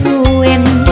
xu em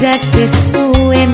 aja kesuwen